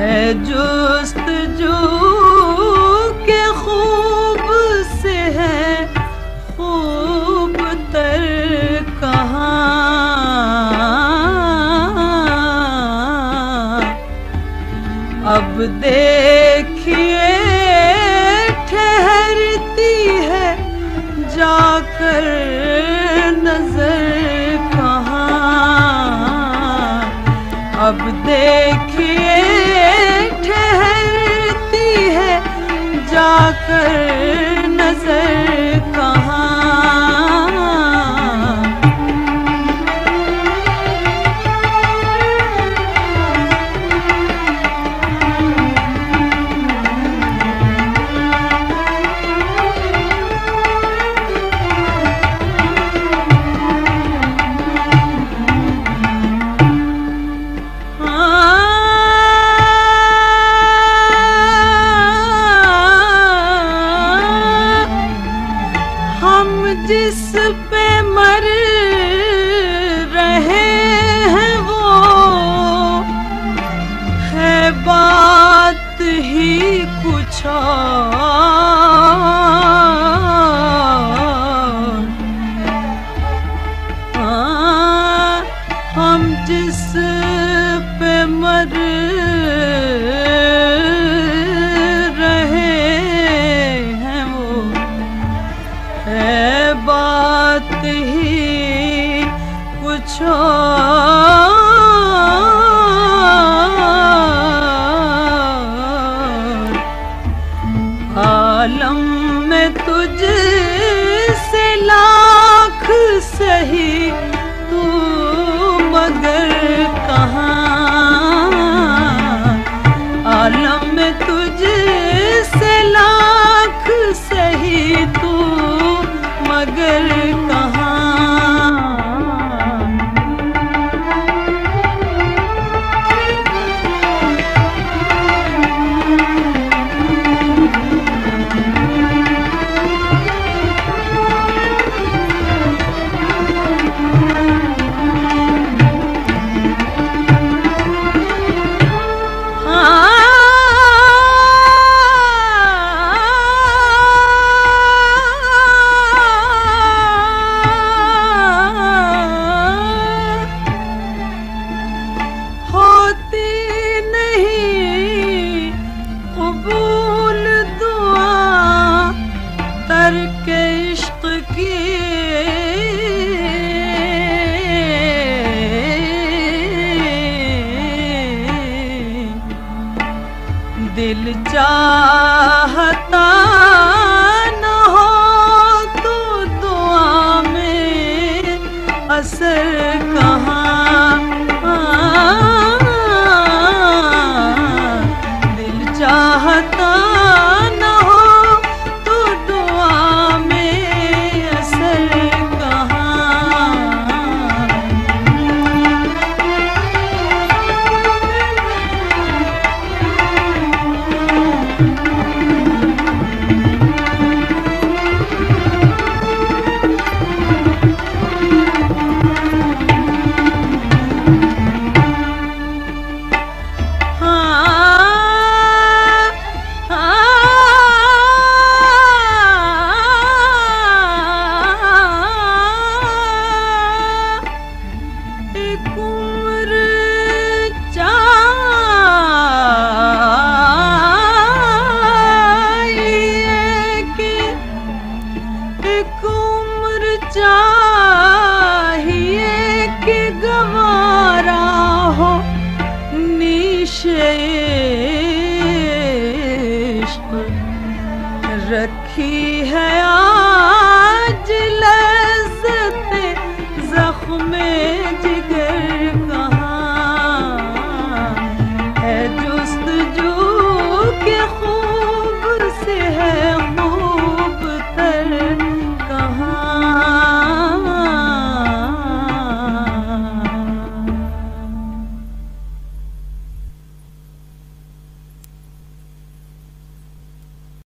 ہے جست جو کے خوب سے ہے، خوب تر کہاں۔ اب دیکھیے، ٹھہرتی ہے جا کر نظر کہاں۔ اب دیکھیے رہے ہیں وہ۔ بات ہی کچھ عالم میں تجھ دل چاہتا نہ ہو تو دعا میں اثر کا رکھی ہے آج لگ